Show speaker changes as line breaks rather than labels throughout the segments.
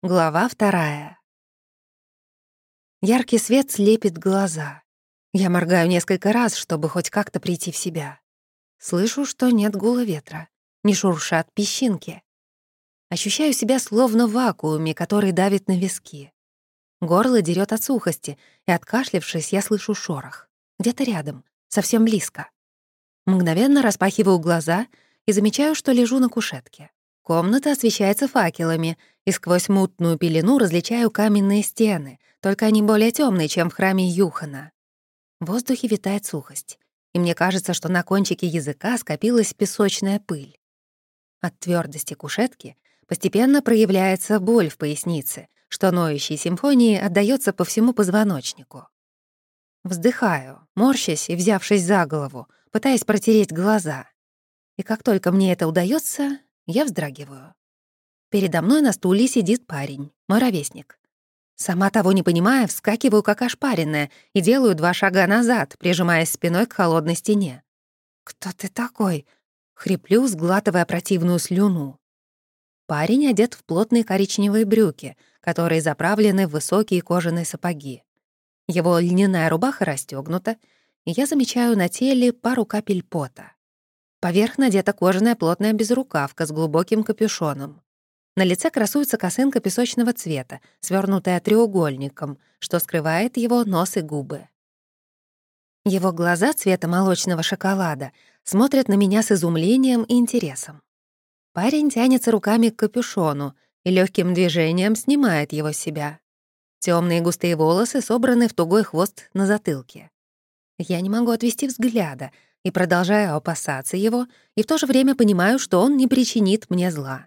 Глава вторая. Яркий свет слепит глаза. Я моргаю несколько раз, чтобы хоть как-то прийти в себя. Слышу, что нет гула ветра, не шуршат песчинки. Ощущаю себя словно в вакууме, который давит на виски. Горло дерет от сухости, и, откашлившись, я слышу шорох. Где-то рядом, совсем близко. Мгновенно распахиваю глаза и замечаю, что лежу на кушетке. Комната освещается факелами, и сквозь мутную пелену различаю каменные стены, только они более темные, чем в храме Юхана. В воздухе витает сухость, и мне кажется, что на кончике языка скопилась песочная пыль. От твердости кушетки постепенно проявляется боль в пояснице, что ноющей симфонии отдаётся по всему позвоночнику. Вздыхаю, морщась и взявшись за голову, пытаясь протереть глаза. И как только мне это удается, я вздрагиваю. Передо мной на стуле сидит парень, мой ровесник. Сама того не понимая, вскакиваю как ошпаренная и делаю два шага назад, прижимаясь спиной к холодной стене. «Кто ты такой?» — хриплю, сглатывая противную слюну. Парень одет в плотные коричневые брюки, которые заправлены в высокие кожаные сапоги. Его льняная рубаха расстёгнута, и я замечаю на теле пару капель пота. Поверх надета кожаная плотная безрукавка с глубоким капюшоном. На лице красуется косынка песочного цвета, свернутая треугольником, что скрывает его нос и губы. Его глаза цвета молочного шоколада смотрят на меня с изумлением и интересом. Парень тянется руками к капюшону и легким движением снимает его с себя. Темные густые волосы собраны в тугой хвост на затылке. Я не могу отвести взгляда, и продолжаю опасаться его, и в то же время понимаю, что он не причинит мне зла.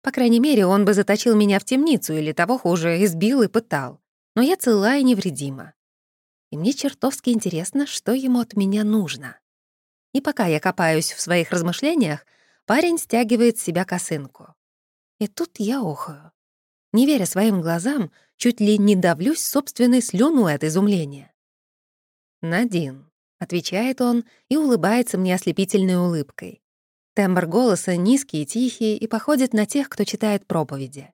По крайней мере, он бы заточил меня в темницу или того хуже, избил и пытал. Но я цела и невредима. И мне чертовски интересно, что ему от меня нужно. И пока я копаюсь в своих размышлениях, парень стягивает с себя косынку. И тут я охаю. Не веря своим глазам, чуть ли не давлюсь собственной слюной от изумления. Надин. — отвечает он и улыбается мне ослепительной улыбкой. Тембр голоса низкий и тихий и походит на тех, кто читает проповеди.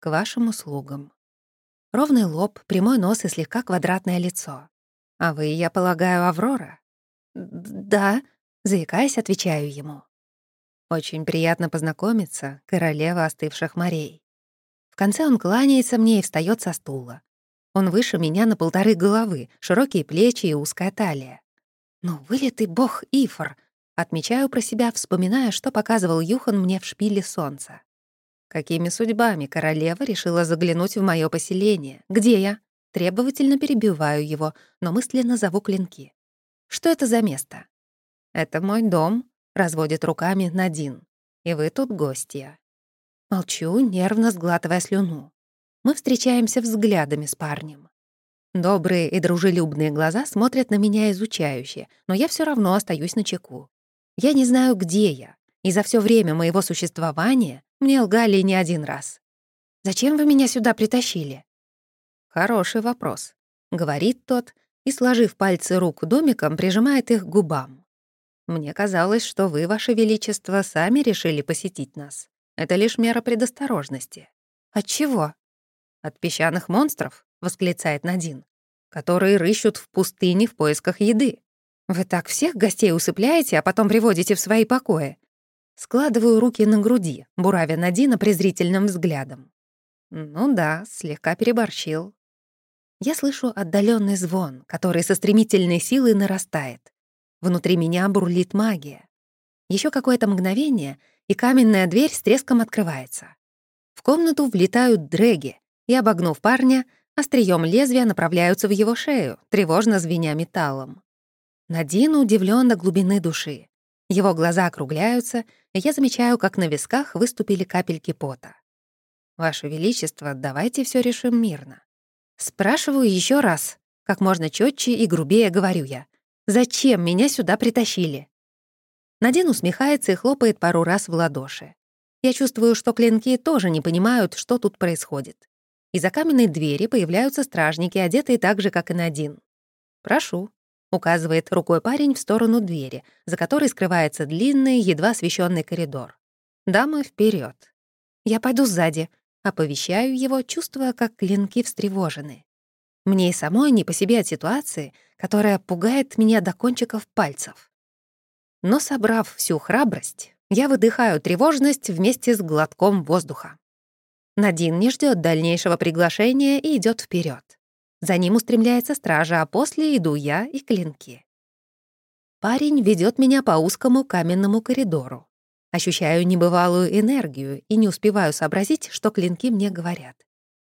К вашим услугам. Ровный лоб, прямой нос и слегка квадратное лицо. А вы, я полагаю, Аврора? Да, заикаясь, отвечаю ему. Очень приятно познакомиться, королева остывших морей. В конце он кланяется мне и встает со стула. Он выше меня на полторы головы, широкие плечи и узкая талия. Ну, вылитый бог Ифор. Отмечаю про себя, вспоминая, что показывал Юхан мне в шпиле солнца. Какими судьбами королева решила заглянуть в мое поселение? Где я? Требовательно перебиваю его, но мысленно зову клинки. Что это за место? Это мой дом, разводит руками Надин. И вы тут гостья. Молчу, нервно сглатывая слюну. Мы встречаемся взглядами с парнем. Добрые и дружелюбные глаза смотрят на меня изучающе, но я все равно остаюсь на чеку. Я не знаю, где я, и за все время моего существования мне лгали не один раз. «Зачем вы меня сюда притащили?» «Хороший вопрос», — говорит тот, и, сложив пальцы рук домиком, прижимает их к губам. «Мне казалось, что вы, Ваше Величество, сами решили посетить нас. Это лишь мера предосторожности». «От чего?» «От песчаных монстров», — восклицает Надин, «которые рыщут в пустыне в поисках еды. Вы так всех гостей усыпляете, а потом приводите в свои покои». Складываю руки на груди, буравя Надина презрительным взглядом. «Ну да, слегка переборщил». Я слышу отдаленный звон, который со стремительной силой нарастает. Внутри меня бурлит магия. Еще какое-то мгновение, и каменная дверь с треском открывается. В комнату влетают дрэги, и, обогнув парня, Острием лезвия направляются в его шею, тревожно звеня металлом. Надин удивлен до глубины души. Его глаза округляются, и я замечаю, как на висках выступили капельки пота. «Ваше Величество, давайте все решим мирно». Спрашиваю еще раз, как можно четче и грубее говорю я. «Зачем меня сюда притащили?» Надин усмехается и хлопает пару раз в ладоши. Я чувствую, что клинки тоже не понимают, что тут происходит. Из-за каменной двери появляются стражники, одетые так же, как и Надин. «Прошу», — указывает рукой парень в сторону двери, за которой скрывается длинный, едва освещенный коридор. «Дамы, вперед. «Я пойду сзади», — Оповещаю его, чувствуя, как клинки встревожены. Мне и самой не по себе от ситуации, которая пугает меня до кончиков пальцев. Но, собрав всю храбрость, я выдыхаю тревожность вместе с глотком воздуха. Надин не ждет дальнейшего приглашения и идет вперед. За ним устремляется стража, а после иду я и клинки. Парень ведет меня по узкому каменному коридору. Ощущаю небывалую энергию и не успеваю сообразить, что клинки мне говорят.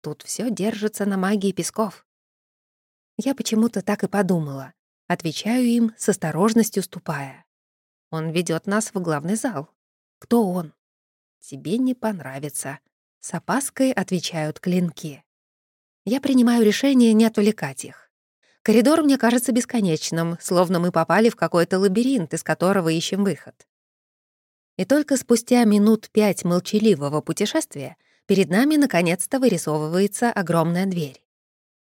Тут все держится на магии песков. Я почему-то так и подумала. Отвечаю им, с осторожностью ступая. Он ведет нас в главный зал. Кто он? Тебе не понравится. С опаской отвечают клинки. Я принимаю решение не отвлекать их. Коридор мне кажется бесконечным, словно мы попали в какой-то лабиринт, из которого ищем выход. И только спустя минут пять молчаливого путешествия перед нами наконец-то вырисовывается огромная дверь.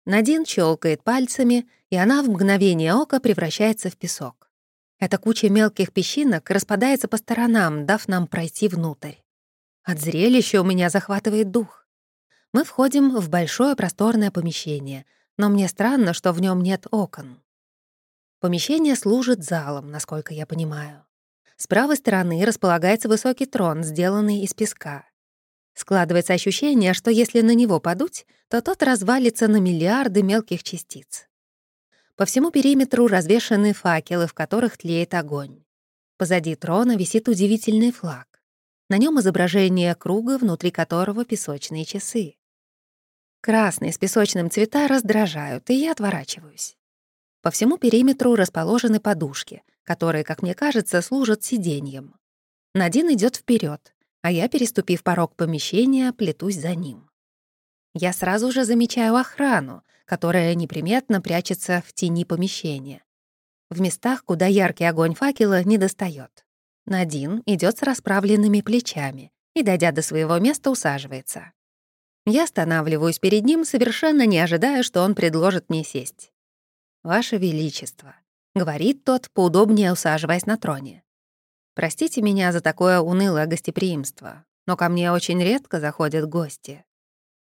Надин щелкает пальцами, и она в мгновение ока превращается в песок. Эта куча мелких песчинок распадается по сторонам, дав нам пройти внутрь. От зрелища у меня захватывает дух. Мы входим в большое просторное помещение, но мне странно, что в нем нет окон. Помещение служит залом, насколько я понимаю. С правой стороны располагается высокий трон, сделанный из песка. Складывается ощущение, что если на него подуть, то тот развалится на миллиарды мелких частиц. По всему периметру развешаны факелы, в которых тлеет огонь. Позади трона висит удивительный флаг. На нем изображение круга, внутри которого песочные часы. Красные с песочным цвета раздражают, и я отворачиваюсь. По всему периметру расположены подушки, которые, как мне кажется, служат сиденьем. Надин идет вперед, а я, переступив порог помещения, плетусь за ним. Я сразу же замечаю охрану, которая неприметно прячется в тени помещения. В местах, куда яркий огонь факела не достает. Надин идет с расправленными плечами и, дойдя до своего места, усаживается. Я останавливаюсь перед ним, совершенно не ожидая, что он предложит мне сесть. «Ваше Величество», — говорит тот, поудобнее усаживаясь на троне. «Простите меня за такое унылое гостеприимство, но ко мне очень редко заходят гости».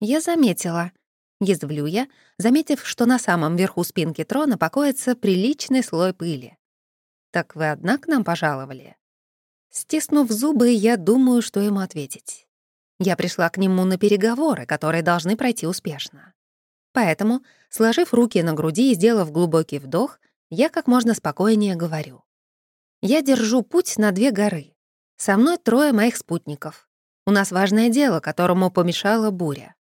Я заметила. Язвлю я, заметив, что на самом верху спинки трона покоится приличный слой пыли. «Так вы одна к нам пожаловали?» Стиснув зубы, я думаю, что ему ответить. Я пришла к нему на переговоры, которые должны пройти успешно. Поэтому, сложив руки на груди и сделав глубокий вдох, я как можно спокойнее говорю. Я держу путь на две горы. Со мной трое моих спутников. У нас важное дело, которому помешала буря.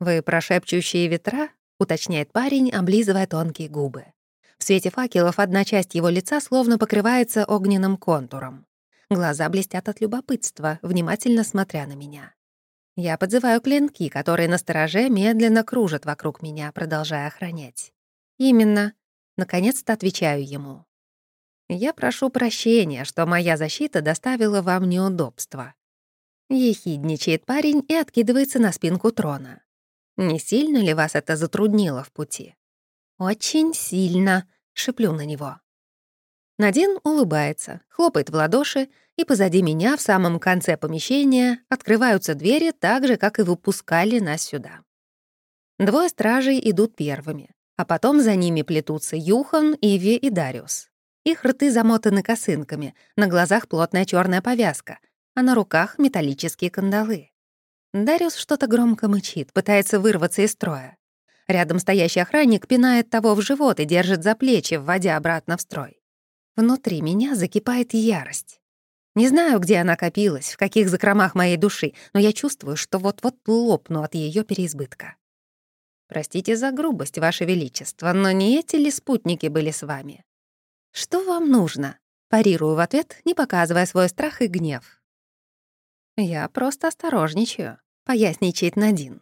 «Вы прошепчущие ветра?» — уточняет парень, облизывая тонкие губы. В свете факелов одна часть его лица словно покрывается огненным контуром. Глаза блестят от любопытства, внимательно смотря на меня. Я подзываю клинки, которые на стороже медленно кружат вокруг меня, продолжая охранять. «Именно». Наконец-то отвечаю ему. «Я прошу прощения, что моя защита доставила вам неудобства». Ехидничает парень и откидывается на спинку трона. «Не сильно ли вас это затруднило в пути?» «Очень сильно», — шиплю на него. Надин улыбается, хлопает в ладоши, и позади меня в самом конце помещения открываются двери так же, как и выпускали нас сюда. Двое стражей идут первыми, а потом за ними плетутся Юхан, Иви и Дариус. Их рты замотаны косынками, на глазах плотная черная повязка, а на руках металлические кандалы. Дариус что-то громко мычит, пытается вырваться из строя. Рядом стоящий охранник пинает того в живот и держит за плечи, вводя обратно в строй. Внутри меня закипает ярость. Не знаю, где она копилась, в каких закромах моей души, но я чувствую, что вот-вот лопну от ее переизбытка. Простите за грубость, Ваше Величество, но не эти ли спутники были с вами? Что вам нужно? Парирую в ответ, не показывая свой страх и гнев. Я просто осторожничаю, поясничает Надин.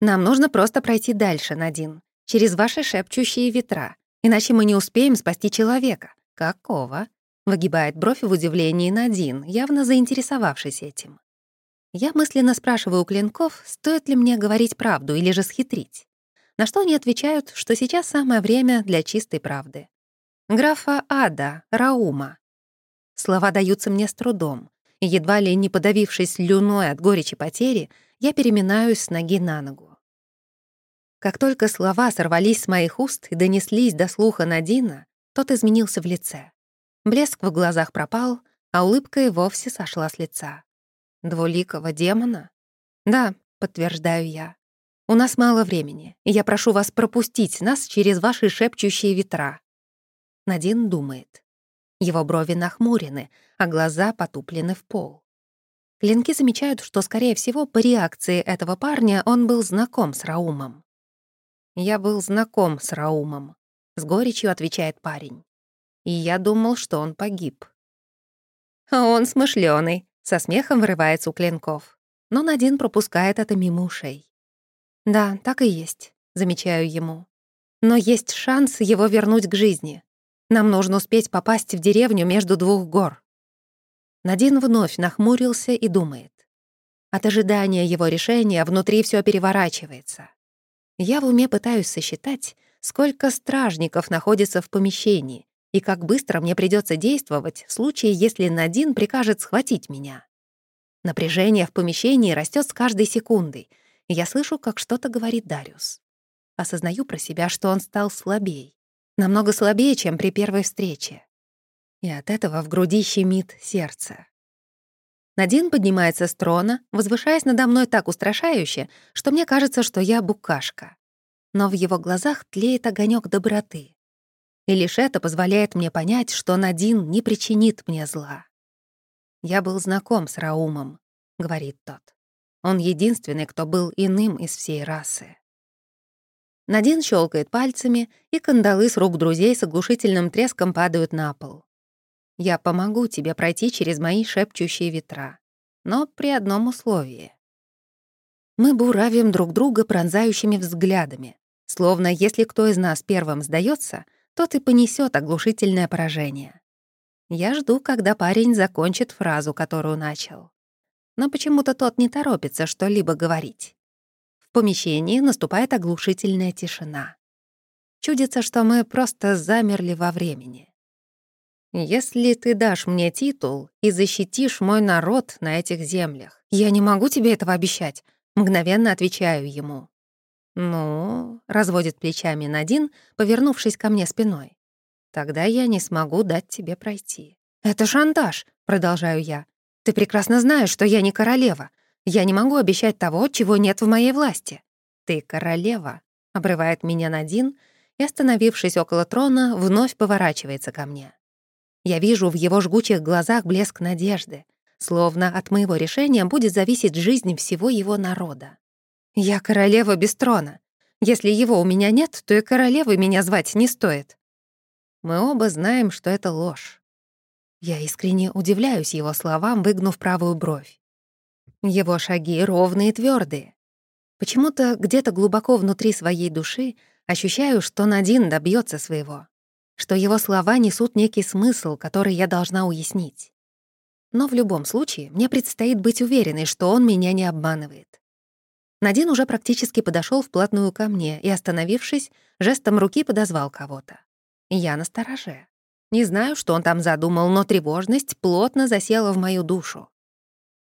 Нам нужно просто пройти дальше, Надин, через ваши шепчущие ветра, иначе мы не успеем спасти человека. «Какого?» — выгибает бровь в удивлении Надин, явно заинтересовавшись этим. Я мысленно спрашиваю у клинков, стоит ли мне говорить правду или же схитрить. На что они отвечают, что сейчас самое время для чистой правды. Графа Ада, Раума. Слова даются мне с трудом, и едва ли не подавившись люной от горечи потери, я переминаюсь с ноги на ногу. Как только слова сорвались с моих уст и донеслись до слуха Надина, тот изменился в лице. Блеск в глазах пропал, а улыбка и вовсе сошла с лица. Двуликого демона? Да, подтверждаю я. У нас мало времени, и я прошу вас пропустить нас через ваши шепчущие ветра. Надин думает. Его брови нахмурены, а глаза потуплены в пол. Клинки замечают, что, скорее всего, по реакции этого парня он был знаком с Раумом. «Я был знаком с Раумом», — с горечью отвечает парень. «И я думал, что он погиб». «А он смышлёный», — со смехом вырывается у клинков. Но Надин пропускает это мимо ушей. «Да, так и есть», — замечаю ему. «Но есть шанс его вернуть к жизни. Нам нужно успеть попасть в деревню между двух гор». Надин вновь нахмурился и думает. От ожидания его решения внутри все переворачивается. Я в уме пытаюсь сосчитать, сколько стражников находится в помещении и как быстро мне придется действовать в случае, если Надин прикажет схватить меня. Напряжение в помещении растет с каждой секундой, и я слышу, как что-то говорит Дариус. Осознаю про себя, что он стал слабей. Намного слабее, чем при первой встрече и от этого в груди щемит сердце. Надин поднимается с трона, возвышаясь надо мной так устрашающе, что мне кажется, что я букашка. Но в его глазах тлеет огонек доброты. И лишь это позволяет мне понять, что Надин не причинит мне зла. «Я был знаком с Раумом», — говорит тот. «Он единственный, кто был иным из всей расы». Надин щелкает пальцами, и кандалы с рук друзей с оглушительным треском падают на пол. Я помогу тебе пройти через мои шепчущие ветра, но при одном условии. Мы буравим друг друга пронзающими взглядами, словно если кто из нас первым сдается, тот и понесет оглушительное поражение. Я жду, когда парень закончит фразу, которую начал. Но почему-то тот не торопится что-либо говорить. В помещении наступает оглушительная тишина. Чудится, что мы просто замерли во времени. Если ты дашь мне титул и защитишь мой народ на этих землях, я не могу тебе этого обещать, мгновенно отвечаю ему. Ну, разводит плечами Надин, повернувшись ко мне спиной. Тогда я не смогу дать тебе пройти. Это шантаж, продолжаю я. Ты прекрасно знаешь, что я не королева. Я не могу обещать того, чего нет в моей власти. Ты королева, обрывает меня Надин и, остановившись около трона, вновь поворачивается ко мне. Я вижу в его жгучих глазах блеск надежды, словно от моего решения будет зависеть жизнь всего его народа. Я королева без трона. Если его у меня нет, то и королевой меня звать не стоит. Мы оба знаем, что это ложь. Я искренне удивляюсь его словам, выгнув правую бровь. Его шаги ровные и твердые. Почему-то где-то глубоко внутри своей души ощущаю, что Надин добьется своего что его слова несут некий смысл, который я должна уяснить. Но в любом случае мне предстоит быть уверенной, что он меня не обманывает. Надин уже практически подошел вплотную ко мне и, остановившись, жестом руки подозвал кого-то. Я настороже. Не знаю, что он там задумал, но тревожность плотно засела в мою душу.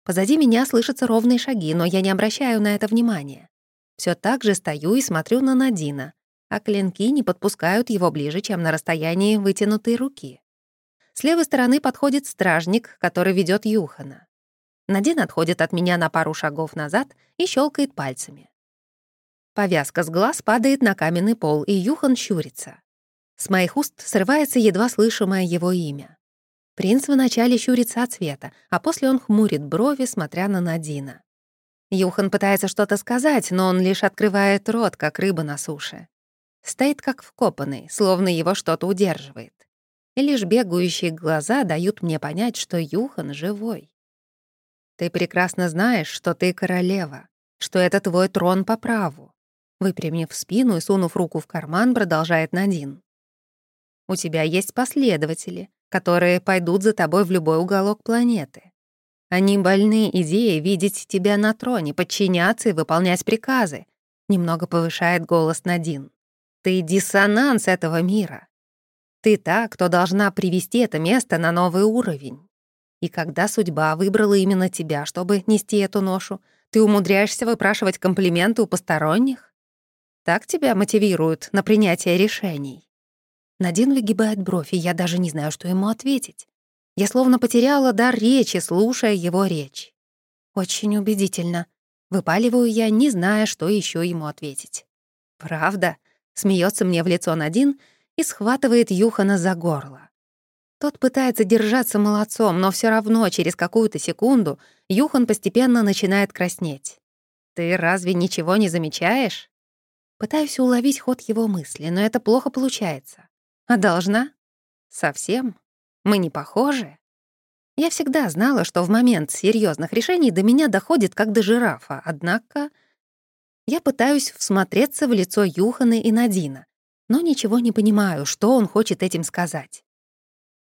Позади меня слышатся ровные шаги, но я не обращаю на это внимания. Все так же стою и смотрю на Надина, а клинки не подпускают его ближе, чем на расстоянии вытянутой руки. С левой стороны подходит стражник, который ведет Юхана. Надин отходит от меня на пару шагов назад и щелкает пальцами. Повязка с глаз падает на каменный пол, и Юхан щурится. С моих уст срывается едва слышимое его имя. Принц вначале щурится от света, а после он хмурит брови, смотря на Надина. Юхан пытается что-то сказать, но он лишь открывает рот, как рыба на суше. Стоит как вкопанный, словно его что-то удерживает. И лишь бегающие глаза дают мне понять, что Юхан живой. Ты прекрасно знаешь, что ты королева, что это твой трон по праву. Выпрямив спину и сунув руку в карман, продолжает Надин. У тебя есть последователи, которые пойдут за тобой в любой уголок планеты. Они больны идеей видеть тебя на троне, подчиняться и выполнять приказы. Немного повышает голос Надин. Ты диссонанс этого мира. Ты та, кто должна привести это место на новый уровень. И когда судьба выбрала именно тебя, чтобы нести эту ношу, Ты умудряешься выпрашивать комплименты у посторонних? Так тебя мотивируют на принятие решений?» Надин выгибает бровь, и я даже не знаю, что ему ответить. Я словно потеряла дар речи, слушая его речь. Очень убедительно. Выпаливаю я, не зная, что еще ему ответить. «Правда?» — смеется мне в лицо Надин и схватывает Юхана за горло. Тот пытается держаться молодцом, но все равно через какую-то секунду Юхан постепенно начинает краснеть. «Ты разве ничего не замечаешь?» Пытаюсь уловить ход его мысли, но это плохо получается. А должна? Совсем? Мы не похожи? Я всегда знала, что в момент серьезных решений до меня доходит как до жирафа, однако я пытаюсь всмотреться в лицо Юханы и Надина, но ничего не понимаю, что он хочет этим сказать.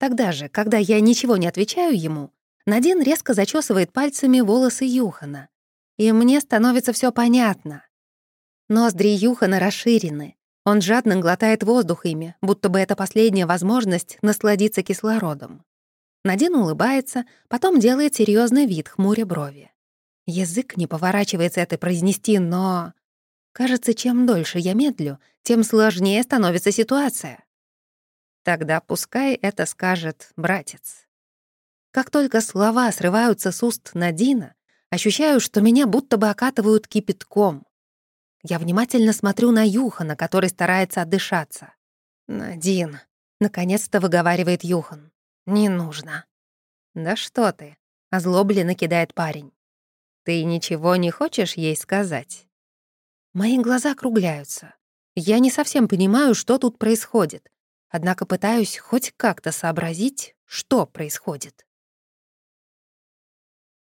Тогда же, когда я ничего не отвечаю ему, Надин резко зачесывает пальцами волосы Юхана. И мне становится все понятно. Ноздри Юхана расширены. Он жадно глотает воздух ими, будто бы это последняя возможность насладиться кислородом. Надин улыбается, потом делает серьезный вид, хмуря брови. Язык не поворачивается это произнести, но... Кажется, чем дольше я медлю, тем сложнее становится ситуация. Тогда пускай это скажет братец. Как только слова срываются с уст Надина, ощущаю, что меня будто бы окатывают кипятком. Я внимательно смотрю на Юхана, который старается отдышаться. «Надин», — наконец-то выговаривает Юхан. «Не нужно». «Да что ты?» — озлобленно кидает парень. «Ты ничего не хочешь ей сказать?» Мои глаза округляются. Я не совсем понимаю, что тут происходит, однако пытаюсь хоть как-то сообразить, что происходит.